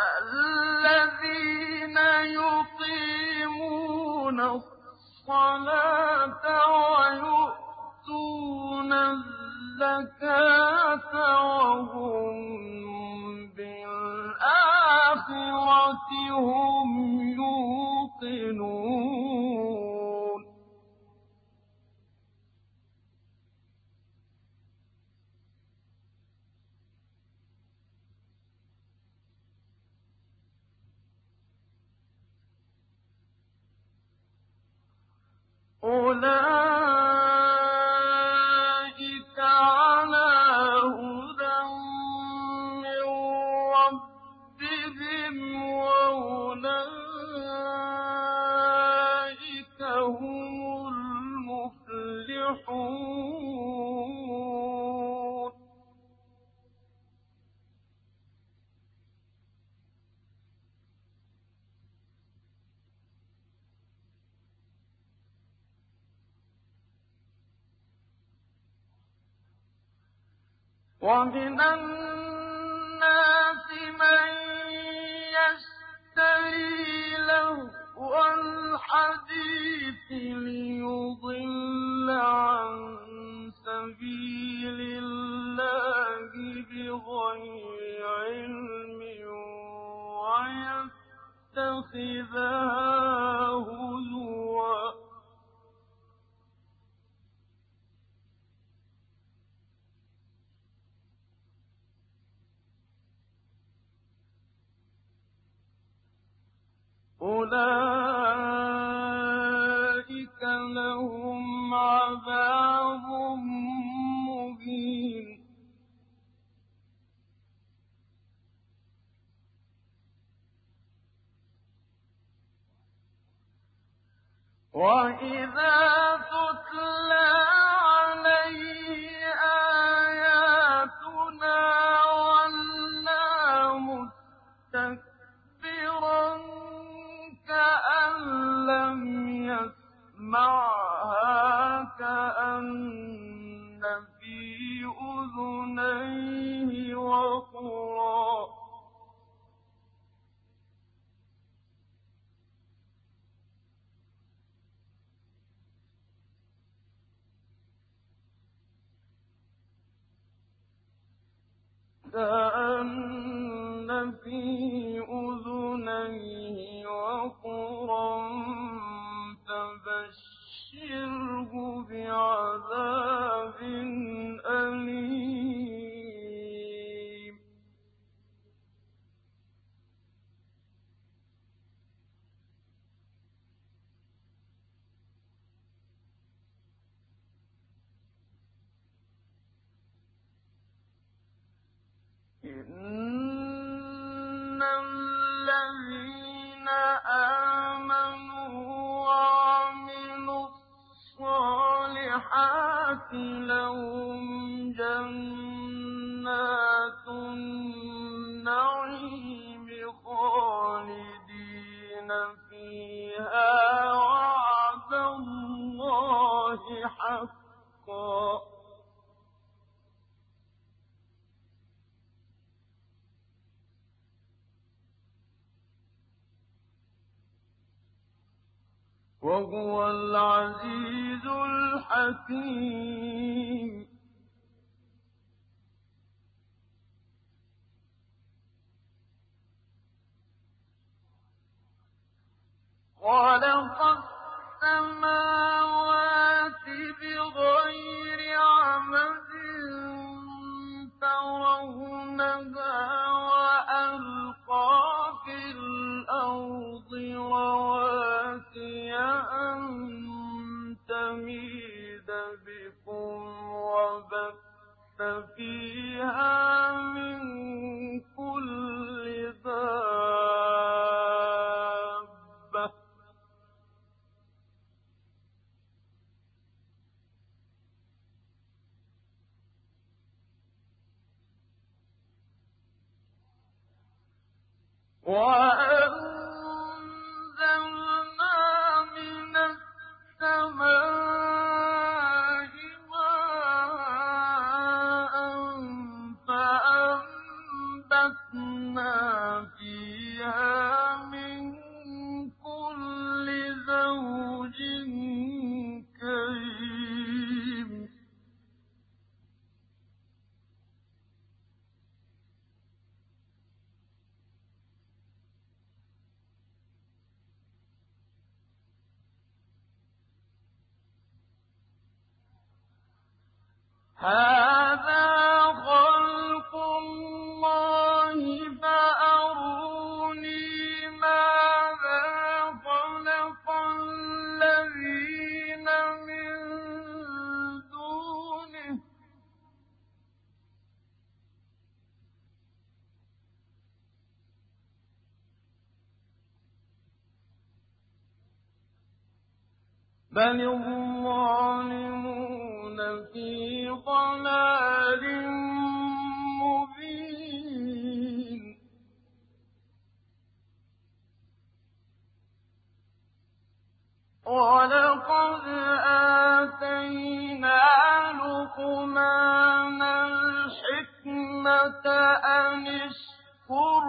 الذين يقيمون الصلاة ويؤتون الزكاة وهم بالآخرة هم يوقنون. أولئك على هدى من ربهم ومن الناس من ليضل عن سبيل الله بغير علم ويتخذها هزوا أولئك كأن في أذنيه وقرا فبشره بعذاب وهو العزيز الحكيم. قال هذا خلق الله فأروني ماذا خلق الذين من دونه. بل ولقد آتينا لقمان الحكمة أن اشكر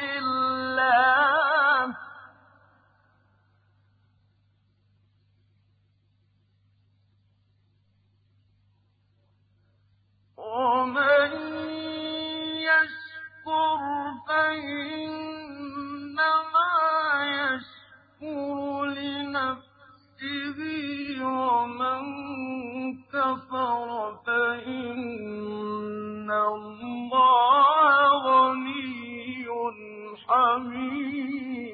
لله حميد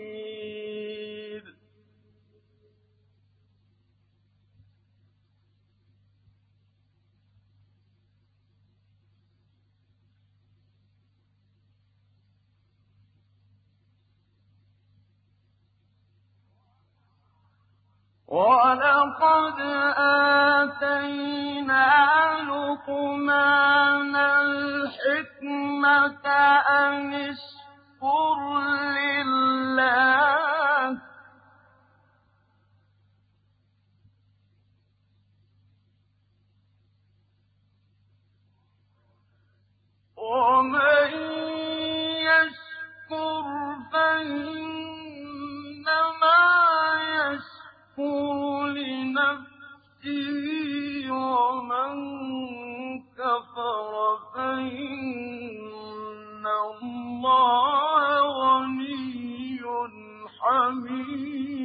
ولقد آتينا لقمان الحكمة أن اشكر لله ومن يشكر فإنما يشكر لنفسه ومن كفر فإن الله حميد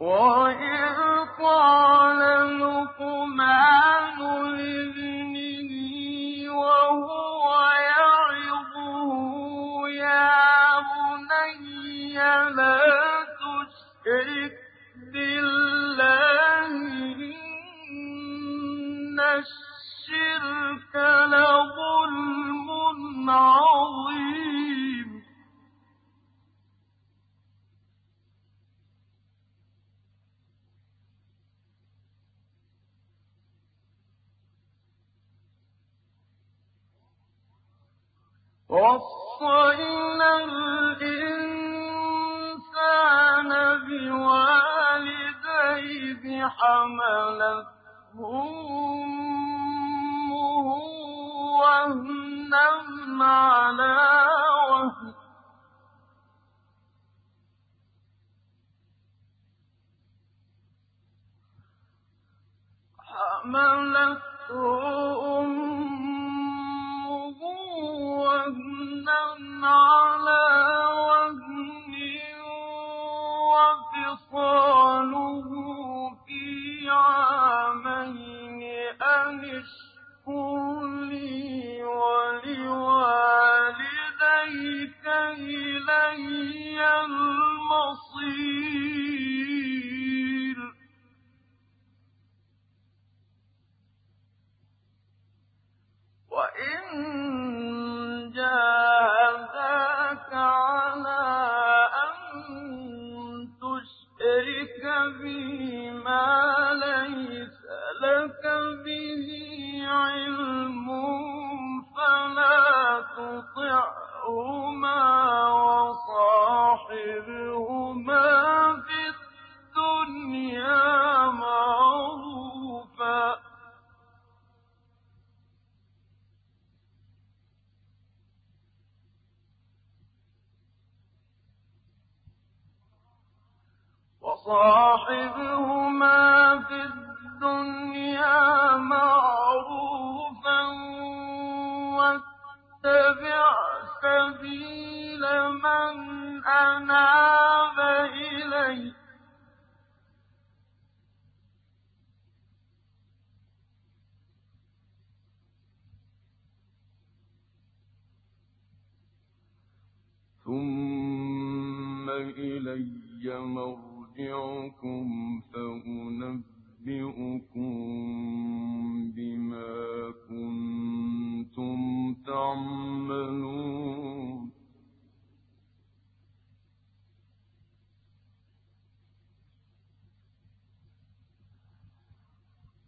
وإذ قال وصينا الإنسان بوالديه حملته أمه وهنا على وهن حملته على وفصاله في عامين لي إلي المصير. من أناب إلي. ثم إلي مرجعكم فأنبئكم بما كنتم تعملون يا بني إنا إن تك مثقال حبة من خردل فتكن في صخرة أو في السماوات أو في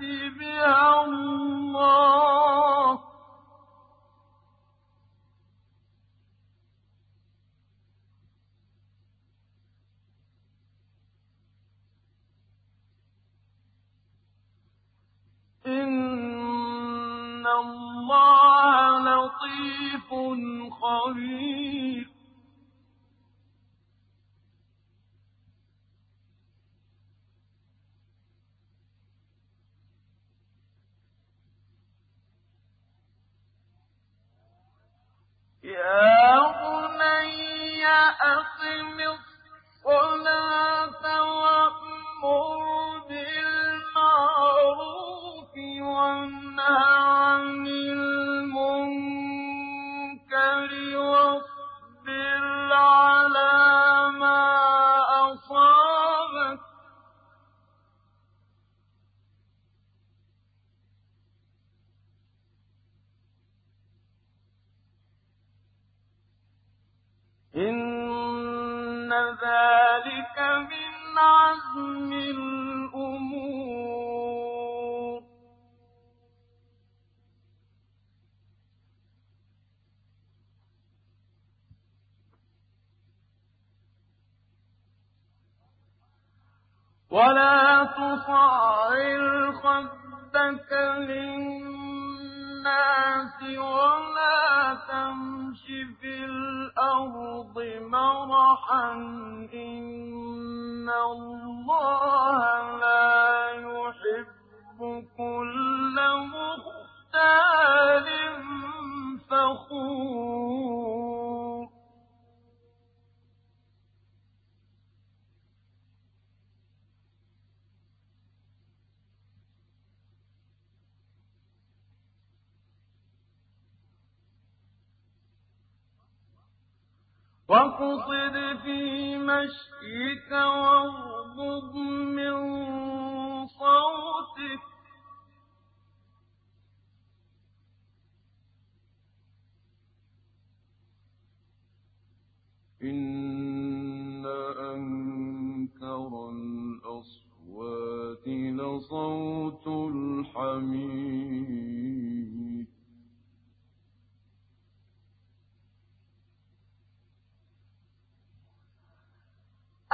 بها الله إن الله لطيف خبير يا بني أقم الصلاة. تمش في الأرض مرحا إن الله لا يحب كل مختال فخور. واقصد في مشيك واغضض من صوتك. إن أنكر الأصوات لصوت الحمير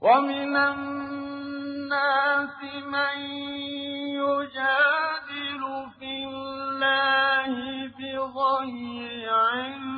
ومن الناس من يجادل في الله بغير علم.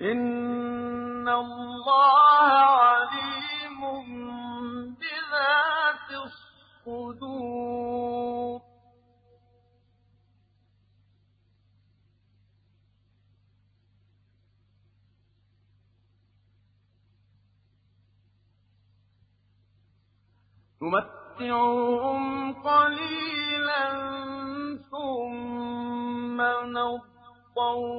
إِنَّ اللَّهَ عَلِيمٌ بِذَاتِ الصُّدُورِ نُمَتِّعُهُمْ قَلِيلًا ثُمَّ نَضْطَرُّهُمْ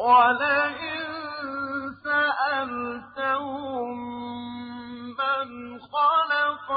وَلَئِن سَأَلْتَهُم مَّنْ خَلَقَ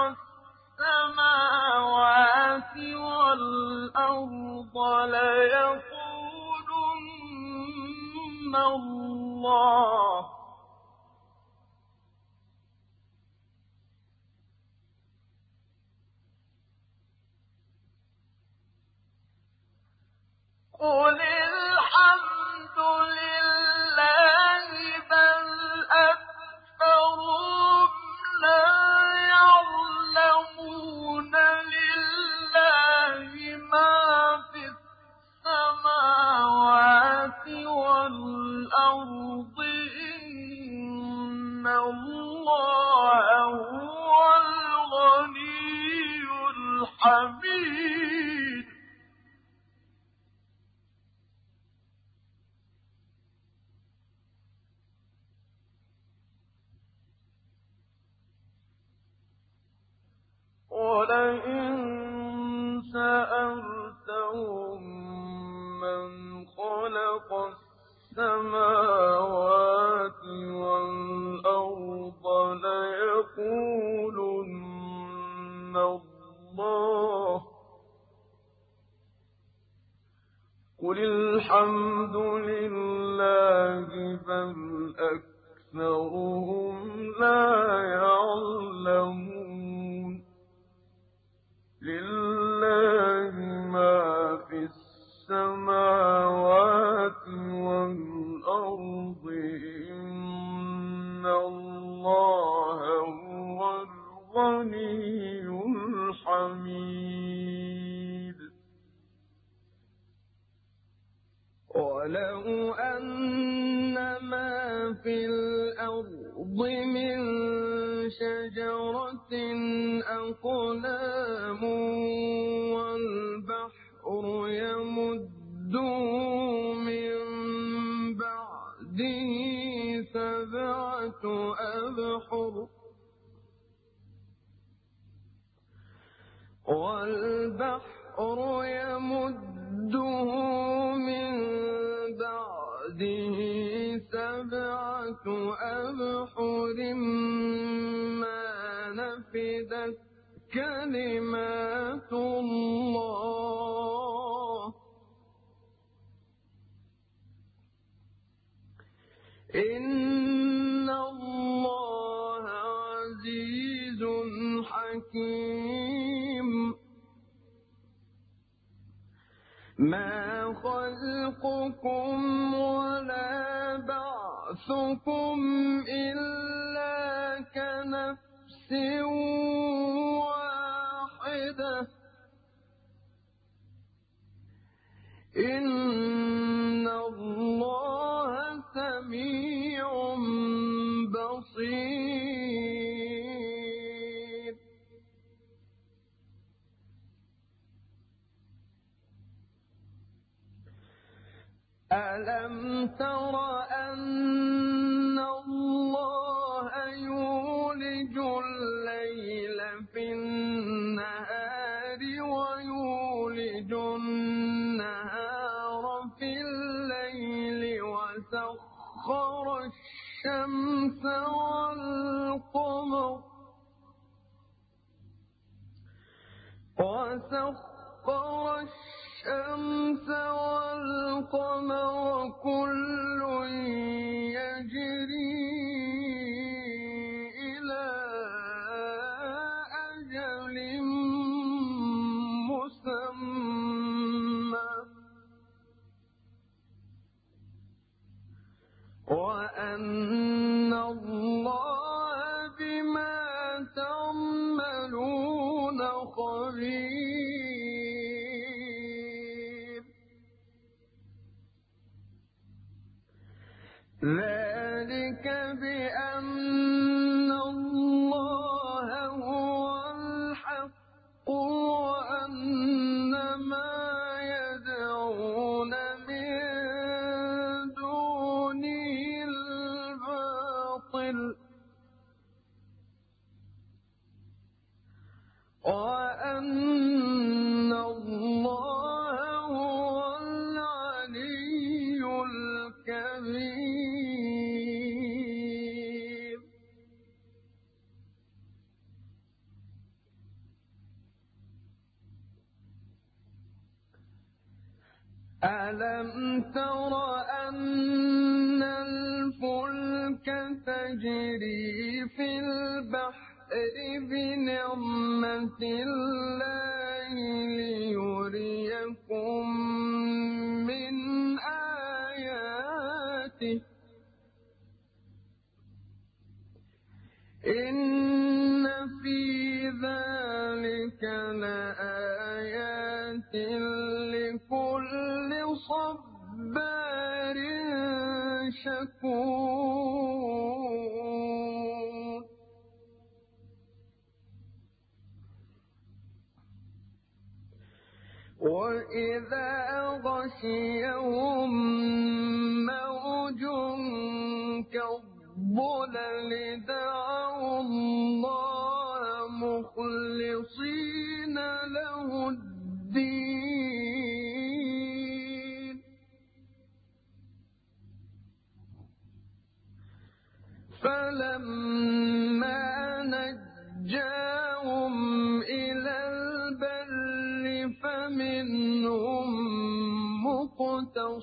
ولو أن ما في الأرض من شجرة أقلام والبحر يمد من بعده سبعة أبحر والبحر يمده أبحر ما نفدت كلمات الله إن الله عزيز حكيم ما خلقكم ولا نفسكم إِلَّا كَنَفْسٍ mercy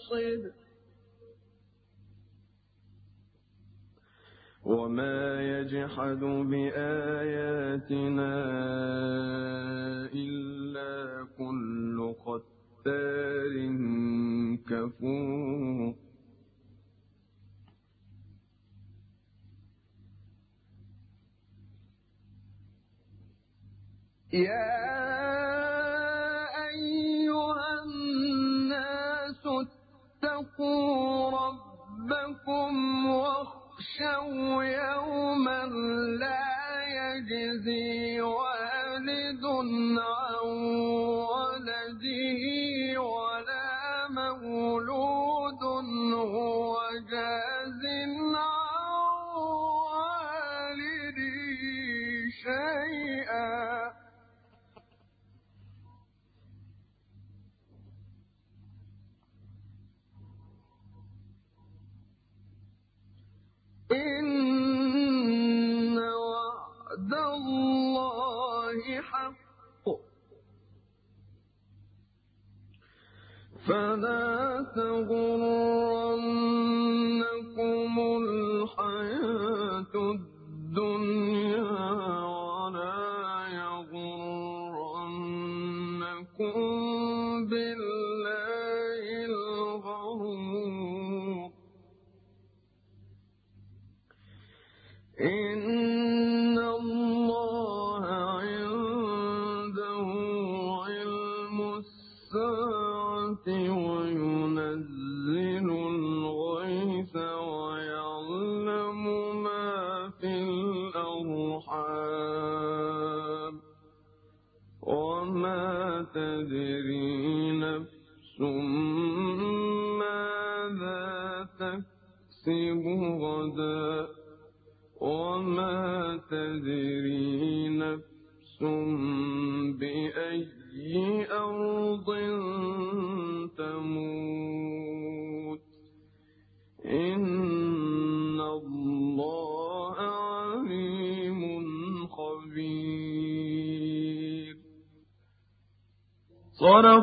قاصد وما يجحد بآياتنا إلا كل ختار كفور. يا اتقوا ربكم واخشوا يوما لا يجزي والد عن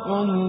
oh